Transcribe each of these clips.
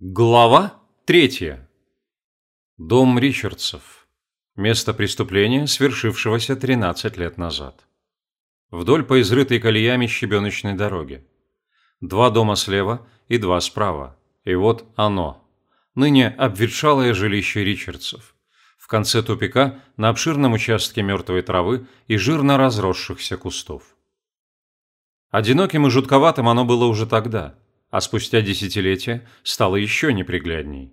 Глава третья. Дом Ричардсов. Место преступления, свершившегося 13 лет назад. Вдоль по изрытой колеями щебеночной дороги. Два дома слева и два справа. И вот оно. Ныне обветшалое жилище Ричардсов. В конце тупика на обширном участке мертвой травы и жирно разросшихся кустов. Одиноким и жутковатым оно было уже тогда – а спустя десятилетия стало еще неприглядней.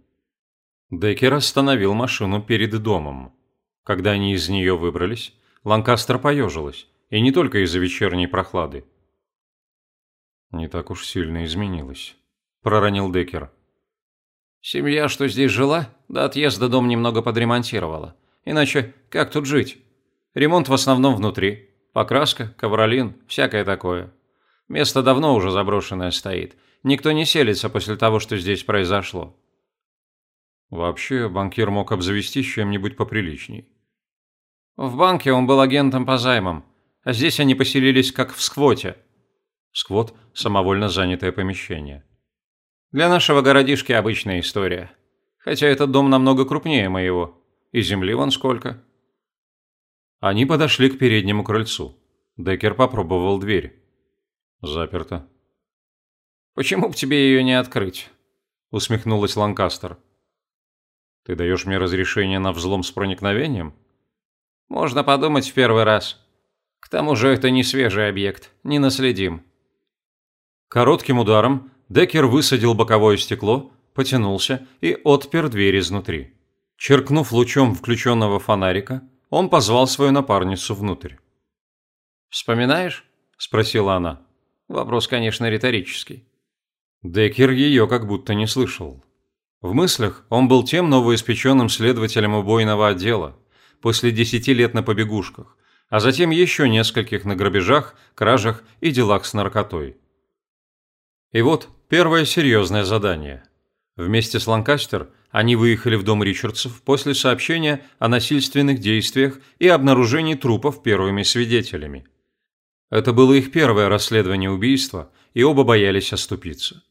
Деккер остановил машину перед домом. Когда они из нее выбрались, Ланкастер поежилась, и не только из-за вечерней прохлады. «Не так уж сильно изменилось», – проронил Деккер. «Семья, что здесь жила, до отъезда дом немного подремонтировала. Иначе как тут жить? Ремонт в основном внутри. Покраска, ковролин, всякое такое. Место давно уже заброшенное стоит – Никто не селится после того, что здесь произошло. Вообще, банкир мог обзавестись чем-нибудь поприличней. В банке он был агентом по займам, а здесь они поселились как в сквоте. Сквот – самовольно занятое помещение. Для нашего городишки обычная история. Хотя этот дом намного крупнее моего. И земли вон сколько. Они подошли к переднему крыльцу. Деккер попробовал дверь. Заперто. Почему бы тебе ее не открыть?» – усмехнулась Ланкастер. «Ты даешь мне разрешение на взлом с проникновением?» «Можно подумать в первый раз. К тому же это не свежий объект, не наследим». Коротким ударом Деккер высадил боковое стекло, потянулся и отпер дверь изнутри. Черкнув лучом включенного фонарика, он позвал свою напарницу внутрь. «Вспоминаешь?» – спросила она. Вопрос, конечно, риторический. Деккер ее как будто не слышал. В мыслях он был тем новоиспеченным следователем убойного отдела, после десяти лет на побегушках, а затем еще нескольких на грабежах, кражах и делах с наркотой. И вот первое серьезное задание. Вместе с Ланкастер они выехали в дом Ричардсов после сообщения о насильственных действиях и обнаружении трупов первыми свидетелями. Это было их первое расследование убийства, и оба боялись оступиться.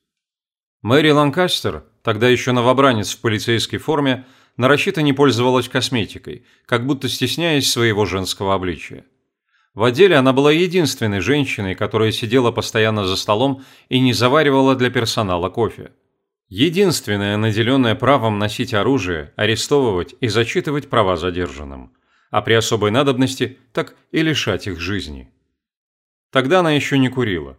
Мэри Ланкастер, тогда еще новобранец в полицейской форме, нарочито не пользовалась косметикой, как будто стесняясь своего женского обличия. В отделе она была единственной женщиной, которая сидела постоянно за столом и не заваривала для персонала кофе. Единственная, наделенная правом носить оружие, арестовывать и зачитывать права задержанным. А при особой надобности так и лишать их жизни. Тогда она еще не курила.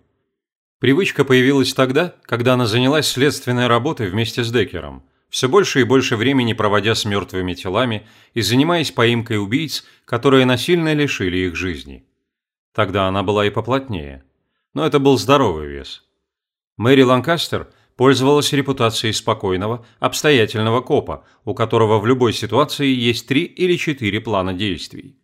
Привычка появилась тогда, когда она занялась следственной работой вместе с Деккером, все больше и больше времени проводя с мертвыми телами и занимаясь поимкой убийц, которые насильно лишили их жизни. Тогда она была и поплотнее. Но это был здоровый вес. Мэри Ланкастер пользовалась репутацией спокойного, обстоятельного копа, у которого в любой ситуации есть три или четыре плана действий.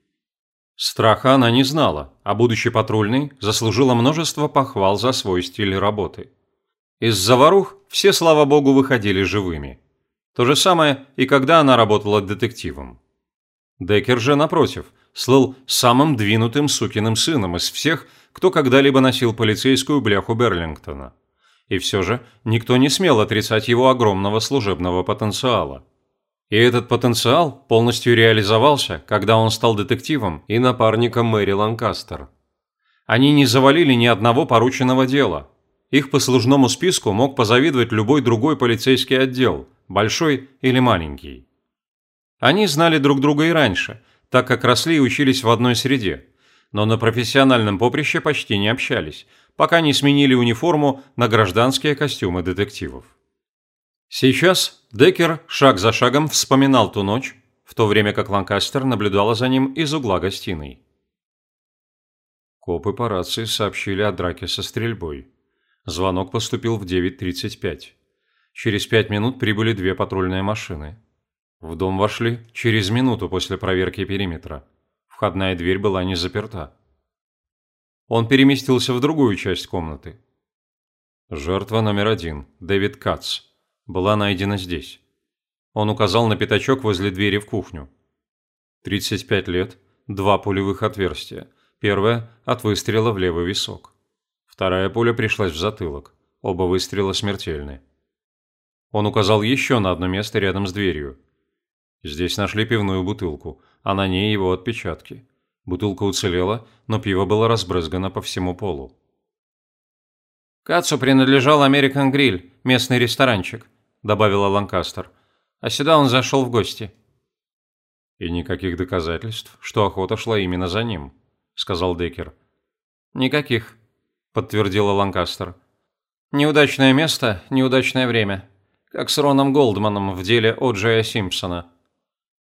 Страха она не знала, а будучи патрульной, заслужила множество похвал за свой стиль работы. Из заварух все, слава богу, выходили живыми. То же самое и когда она работала детективом. Деккер же, напротив, слыл самым двинутым сукиным сыном из всех, кто когда-либо носил полицейскую бляху Берлингтона. И все же никто не смел отрицать его огромного служебного потенциала. И этот потенциал полностью реализовался, когда он стал детективом и напарником Мэри Ланкастер. Они не завалили ни одного порученного дела. Их послужному списку мог позавидовать любой другой полицейский отдел, большой или маленький. Они знали друг друга и раньше, так как росли и учились в одной среде, но на профессиональном поприще почти не общались, пока не сменили униформу на гражданские костюмы детективов. Сейчас Деккер шаг за шагом вспоминал ту ночь, в то время как Ланкастер наблюдала за ним из угла гостиной. Копы по рации сообщили о драке со стрельбой. Звонок поступил в 9.35. Через пять минут прибыли две патрульные машины. В дом вошли через минуту после проверки периметра. Входная дверь была не заперта. Он переместился в другую часть комнаты. Жертва номер один – Дэвид Кац – была найдена здесь. Он указал на пятачок возле двери в кухню. 35 лет, два пулевых отверстия. Первое – от выстрела в левый висок. Вторая пуля пришлась в затылок. Оба выстрела смертельны. Он указал еще на одно место рядом с дверью. Здесь нашли пивную бутылку, а на ней его отпечатки. Бутылка уцелела, но пиво было разбрызгано по всему полу. «Кацу принадлежал American Grill, местный ресторанчик», – добавила Ланкастер. «А сюда он зашел в гости». «И никаких доказательств, что охота шла именно за ним», – сказал Деккер. «Никаких», – подтвердила Ланкастер. «Неудачное место, неудачное время. Как с Роном Голдманом в деле О'Джея Симпсона».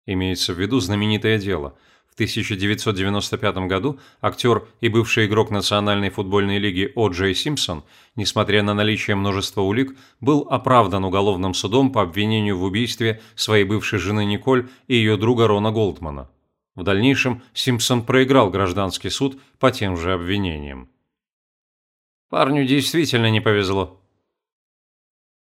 Имеется в виду знаменитое дело – 1995 году актер и бывший игрок Национальной футбольной лиги О. Джей Симпсон, несмотря на наличие множества улик, был оправдан уголовным судом по обвинению в убийстве своей бывшей жены Николь и ее друга Рона Голдмана. В дальнейшем Симпсон проиграл гражданский суд по тем же обвинениям. Парню действительно не повезло.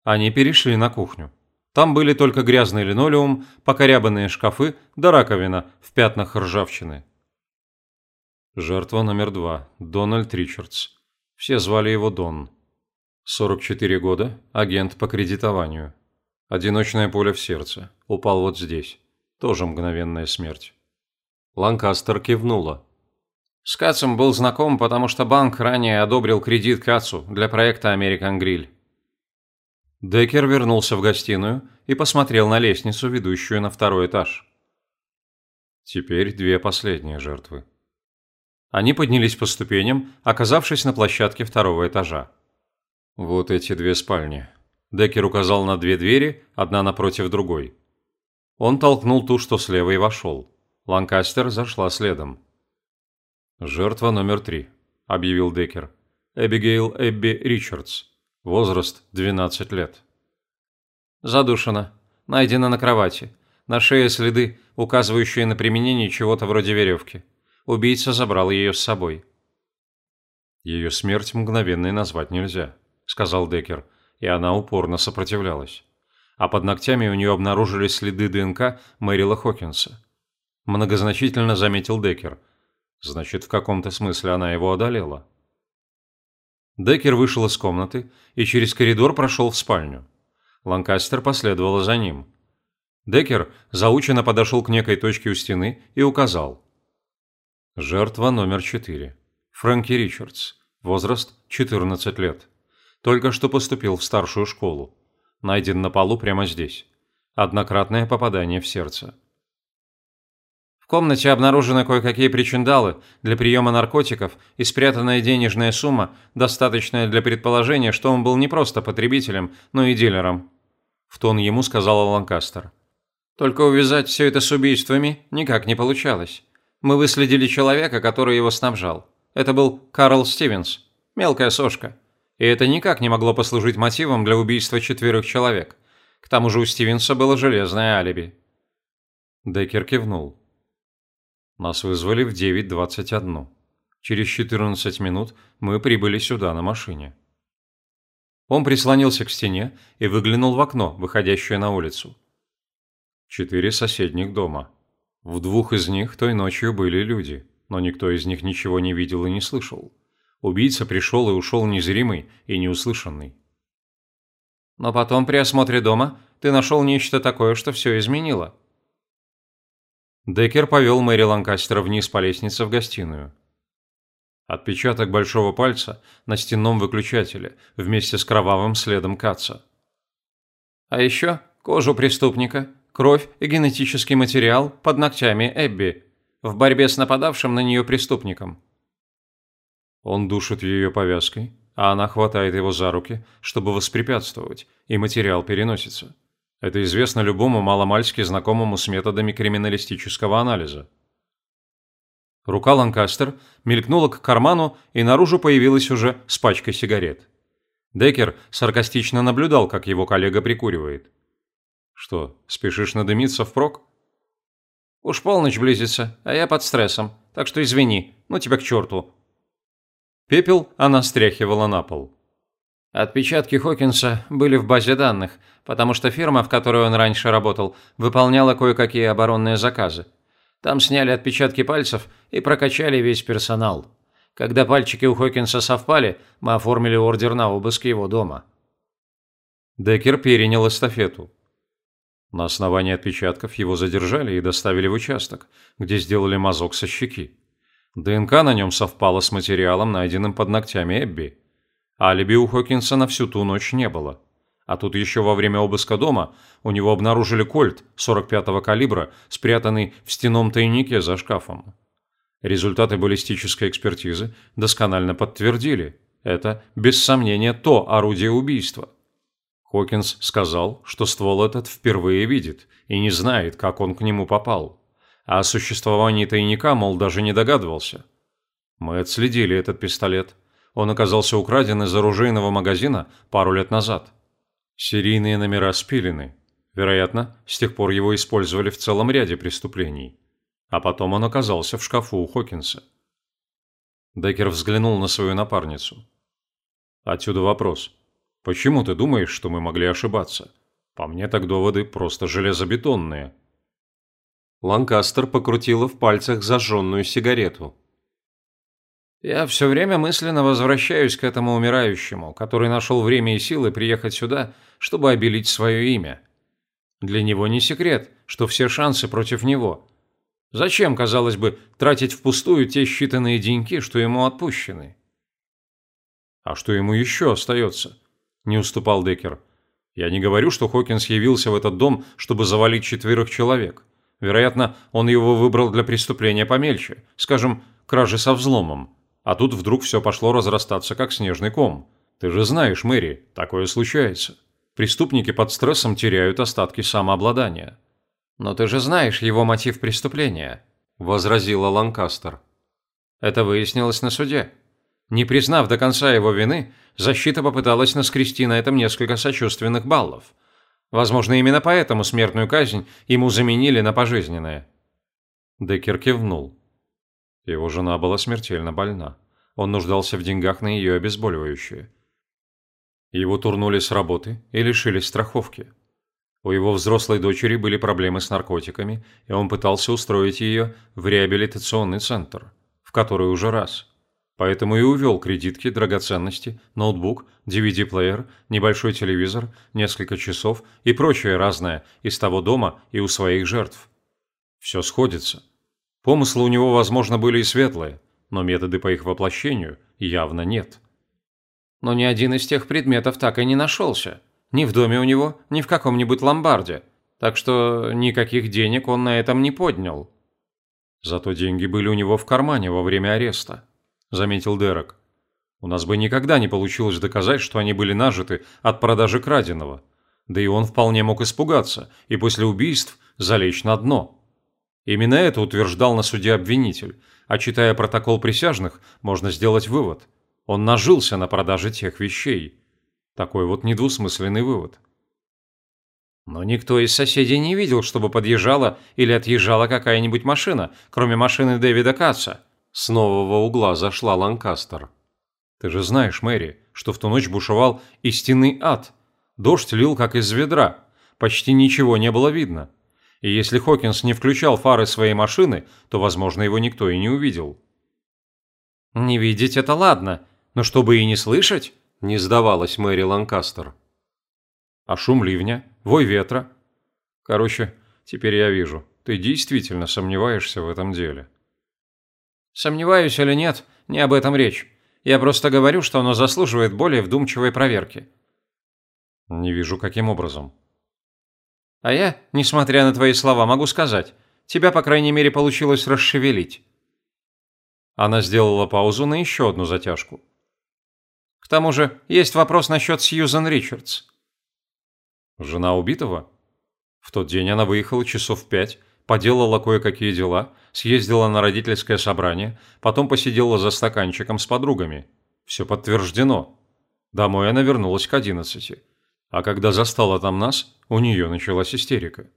Они перешли на кухню. Там были только грязный линолеум, покорябанные шкафы да раковина в пятнах ржавчины. Жертва номер два. Дональд Ричардс. Все звали его Дон. 44 года, агент по кредитованию. Одиночное поле в сердце. Упал вот здесь. Тоже мгновенная смерть. Ланкастер кивнула. С Кацем был знаком, потому что банк ранее одобрил кредит Кацу для проекта American Grill. Деккер вернулся в гостиную и посмотрел на лестницу, ведущую на второй этаж. Теперь две последние жертвы. Они поднялись по ступеням, оказавшись на площадке второго этажа. Вот эти две спальни. Деккер указал на две двери, одна напротив другой. Он толкнул ту, что слева, и вошел. Ланкастер зашла следом. «Жертва номер три», – объявил Деккер. «Эбигейл Эбби Ричардс. Возраст 12 лет. Задушена. Найдена на кровати. На шее следы, указывающие на применение чего-то вроде веревки. Убийца забрал ее с собой. Ее смерть мгновенной назвать нельзя, сказал Деккер, и она упорно сопротивлялась. А под ногтями у нее обнаружились следы ДНК Мэрила Хокинса. Многозначительно заметил Деккер. Значит, в каком-то смысле она его одолела. Деккер вышел из комнаты и через коридор прошел в спальню. Ланкастер последовала за ним. Деккер заученно подошел к некой точке у стены и указал. Жертва номер четыре. Фрэнки Ричардс. Возраст 14 лет. Только что поступил в старшую школу. Найден на полу прямо здесь. Однократное попадание в сердце. В комнате обнаружены кое-какие причиндалы для приема наркотиков и спрятанная денежная сумма, достаточная для предположения, что он был не просто потребителем, но и дилером. В тон ему сказала Ланкастер. Только увязать все это с убийствами никак не получалось. Мы выследили человека, который его снабжал. Это был Карл Стивенс, мелкая сошка. И это никак не могло послужить мотивом для убийства четверых человек. К тому же у Стивенса было железное алиби. Деккер кивнул. Нас вызвали в 9.21. Через 14 минут мы прибыли сюда на машине. Он прислонился к стене и выглянул в окно, выходящее на улицу. Четыре соседних дома. В двух из них той ночью были люди, но никто из них ничего не видел и не слышал. Убийца пришел и ушел незримый и неуслышанный. Но потом при осмотре дома ты нашел нечто такое, что все изменило. Деккер повел Мэри Ланкастера вниз по лестнице в гостиную. Отпечаток большого пальца на стенном выключателе вместе с кровавым следом Каца. А еще кожу преступника, кровь и генетический материал под ногтями Эбби в борьбе с нападавшим на нее преступником. Он душит ее повязкой, а она хватает его за руки, чтобы воспрепятствовать, и материал переносится. Это известно любому маломальски знакомому с методами криминалистического анализа. Рука Ланкастер мелькнула к карману, и наружу появилась уже с пачкой сигарет. Деккер саркастично наблюдал, как его коллега прикуривает. «Что, спешишь надымиться впрок?» «Уж полночь близится, а я под стрессом, так что извини, ну тебя к черту». Пепел она стряхивала на пол. Отпечатки Хокинса были в базе данных, потому что фирма, в которой он раньше работал, выполняла кое-какие оборонные заказы. Там сняли отпечатки пальцев и прокачали весь персонал. Когда пальчики у Хокинса совпали, мы оформили ордер на обыск его дома. Деккер перенял эстафету. На основании отпечатков его задержали и доставили в участок, где сделали мазок со щеки. ДНК на нем совпало с материалом, найденным под ногтями Эбби. Алиби у Хокинса на всю ту ночь не было. А тут еще во время обыска дома у него обнаружили кольт 45-го калибра, спрятанный в стенном тайнике за шкафом. Результаты баллистической экспертизы досконально подтвердили. Это, без сомнения, то орудие убийства. Хокинс сказал, что ствол этот впервые видит и не знает, как он к нему попал. А о существовании тайника, мол, даже не догадывался. Мы отследили этот пистолет. Он оказался украден из оружейного магазина пару лет назад. Серийные номера спилены. Вероятно, с тех пор его использовали в целом ряде преступлений. А потом он оказался в шкафу у Хокинса. Деккер взглянул на свою напарницу. Отсюда вопрос. Почему ты думаешь, что мы могли ошибаться? По мне так доводы просто железобетонные. Ланкастер покрутила в пальцах зажженную сигарету. Я все время мысленно возвращаюсь к этому умирающему, который нашел время и силы приехать сюда, чтобы обелить свое имя. Для него не секрет, что все шансы против него. Зачем, казалось бы, тратить впустую те считанные деньги, что ему отпущены? А что ему еще остается? не уступал Деккер. Я не говорю, что Хокинс явился в этот дом, чтобы завалить четверых человек. Вероятно, он его выбрал для преступления помельче, скажем, кражи со взломом. А тут вдруг все пошло разрастаться, как снежный ком. Ты же знаешь, Мэри, такое случается. Преступники под стрессом теряют остатки самообладания. «Но ты же знаешь его мотив преступления», – возразила Ланкастер. «Это выяснилось на суде. Не признав до конца его вины, защита попыталась наскрести на этом несколько сочувственных баллов. Возможно, именно поэтому смертную казнь ему заменили на пожизненное. Деккер кивнул. Его жена была смертельно больна. Он нуждался в деньгах на ее обезболивающее. Его турнули с работы и лишили страховки. У его взрослой дочери были проблемы с наркотиками, и он пытался устроить ее в реабилитационный центр, в который уже раз – Поэтому и увел кредитки, драгоценности, ноутбук, DVD-плеер, небольшой телевизор, несколько часов и прочее разное из того дома и у своих жертв. Все сходится. Помыслы у него, возможно, были и светлые, но методы по их воплощению явно нет. Но ни один из тех предметов так и не нашелся. Ни в доме у него, ни в каком-нибудь ломбарде. Так что никаких денег он на этом не поднял. Зато деньги были у него в кармане во время ареста заметил Дерек. У нас бы никогда не получилось доказать, что они были нажиты от продажи краденого. Да и он вполне мог испугаться и после убийств залечь на дно. Именно это утверждал на суде обвинитель, а читая протокол присяжных, можно сделать вывод. Он нажился на продаже тех вещей. Такой вот недвусмысленный вывод. Но никто из соседей не видел, чтобы подъезжала или отъезжала какая-нибудь машина, кроме машины Дэвида Катца. С нового угла зашла Ланкастер. «Ты же знаешь, Мэри, что в ту ночь бушевал истинный ад. Дождь лил как из ведра. Почти ничего не было видно. И если Хокинс не включал фары своей машины, то, возможно, его никто и не увидел». «Не видеть – это ладно, но чтобы и не слышать?» – не сдавалась Мэри Ланкастер. «А шум ливня? Вой ветра?» «Короче, теперь я вижу, ты действительно сомневаешься в этом деле». Сомневаюсь или нет, не об этом речь. Я просто говорю, что оно заслуживает более вдумчивой проверки. Не вижу, каким образом. А я, несмотря на твои слова, могу сказать, тебя, по крайней мере, получилось расшевелить. Она сделала паузу на еще одну затяжку. К тому же, есть вопрос насчет Сьюзен Ричардс. Жена убитого? В тот день она выехала часов в пять, поделала кое-какие дела, съездила на родительское собрание, потом посидела за стаканчиком с подругами. Все подтверждено. Домой она вернулась к одиннадцати. А когда застала там нас, у нее началась истерика.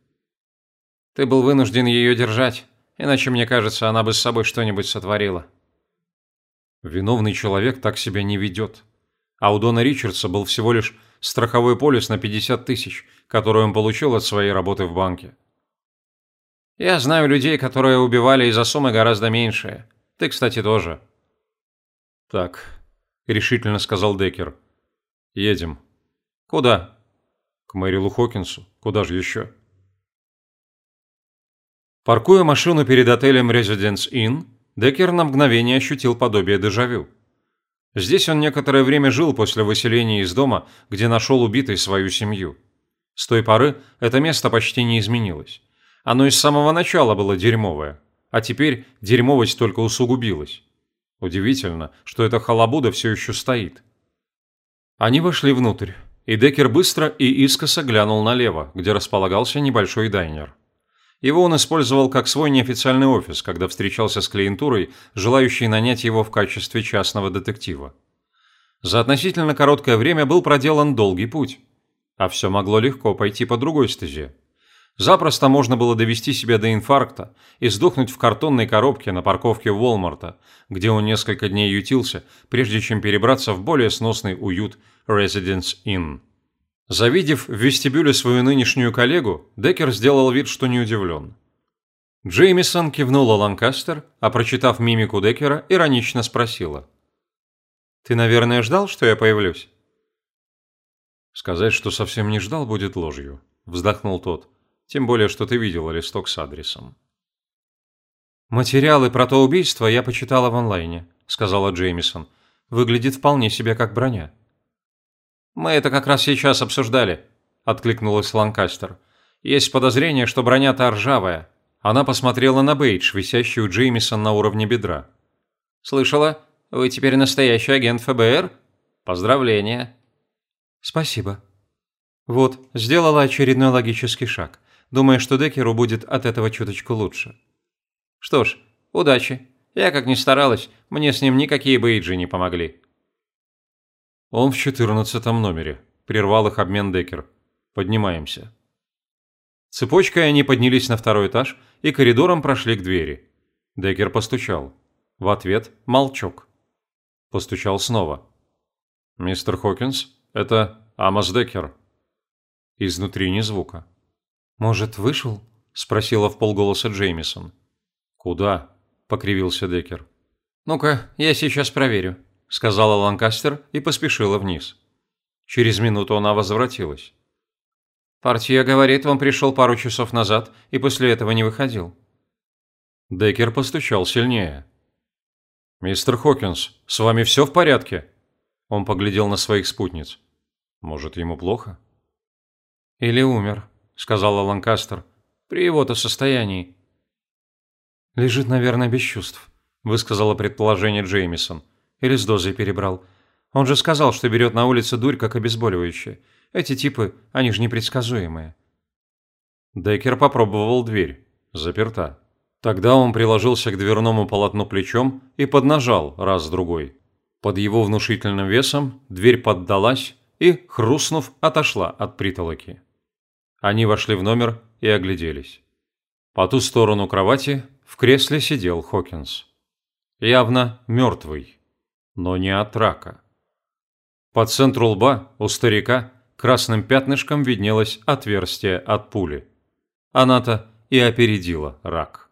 Ты был вынужден ее держать, иначе, мне кажется, она бы с собой что-нибудь сотворила. Виновный человек так себя не ведет. А у Дона Ричардса был всего лишь страховой полис на 50 тысяч, который он получил от своей работы в банке. Я знаю людей, которые убивали из-за суммы гораздо меньшие. Ты, кстати, тоже. Так, решительно сказал Деккер. Едем. Куда? К Мэрилу Хокинсу. Куда же еще? Паркуя машину перед отелем Residence Inn, Деккер на мгновение ощутил подобие дежавю. Здесь он некоторое время жил после выселения из дома, где нашел убитой свою семью. С той поры это место почти не изменилось. Оно и с самого начала было дерьмовое, а теперь дерьмовость только усугубилась. Удивительно, что эта халабуда все еще стоит. Они вошли внутрь, и Деккер быстро и искоса глянул налево, где располагался небольшой дайнер. Его он использовал как свой неофициальный офис, когда встречался с клиентурой, желающей нанять его в качестве частного детектива. За относительно короткое время был проделан долгий путь. А все могло легко пойти по другой стезе. Запросто можно было довести себя до инфаркта и сдохнуть в картонной коробке на парковке Уолмарта, где он несколько дней ютился, прежде чем перебраться в более сносный уют Residence Inn. Завидев в вестибюле свою нынешнюю коллегу, Деккер сделал вид, что не удивлен. Джеймисон кивнула Ланкастер, а прочитав мимику Деккера, иронично спросила. «Ты, наверное, ждал, что я появлюсь?» «Сказать, что совсем не ждал, будет ложью», – вздохнул тот. «Тем более, что ты видела листок с адресом». «Материалы про то убийство я почитала в онлайне», – сказала Джеймисон. «Выглядит вполне себе как броня». «Мы это как раз сейчас обсуждали», – откликнулась Ланкастер. «Есть подозрение, что броня-то ржавая». Она посмотрела на бейдж, висящий у Джеймисон на уровне бедра. «Слышала? Вы теперь настоящий агент ФБР? Поздравления!» «Спасибо». Вот, сделала очередной логический шаг, думая, что Деккеру будет от этого чуточку лучше. «Что ж, удачи. Я как ни старалась, мне с ним никакие бейджи не помогли». «Он в четырнадцатом номере», – прервал их обмен Деккер. «Поднимаемся». Цепочкой они поднялись на второй этаж и коридором прошли к двери. Деккер постучал. В ответ – молчок. Постучал снова. «Мистер Хокинс, это Амос Деккер». Изнутри ни звука. «Может, вышел?» – спросила в полголоса Джеймисон. «Куда?» – покривился Деккер. «Ну-ка, я сейчас проверю», – сказала Ланкастер и поспешила вниз. Через минуту она возвратилась. «Портье говорит, он пришел пару часов назад и после этого не выходил». Деккер постучал сильнее. «Мистер Хокинс, с вами все в порядке?» Он поглядел на своих спутниц. «Может, ему плохо?» «Или умер», — сказала Ланкастер. «При его-то состоянии». «Лежит, наверное, без чувств», — высказала предположение Джеймисон. Или с дозой перебрал. Он же сказал, что берет на улице дурь как обезболивающее. Эти типы, они же непредсказуемые. Деккер попробовал дверь. Заперта. Тогда он приложился к дверному полотну плечом и поднажал раз-другой. Под его внушительным весом дверь поддалась и, хрустнув, отошла от притолоки. Они вошли в номер и огляделись. По ту сторону кровати в кресле сидел Хокинс. Явно мертвый но не от рака. По центру лба у старика красным пятнышком виднелось отверстие от пули. Она-то и опередила рак.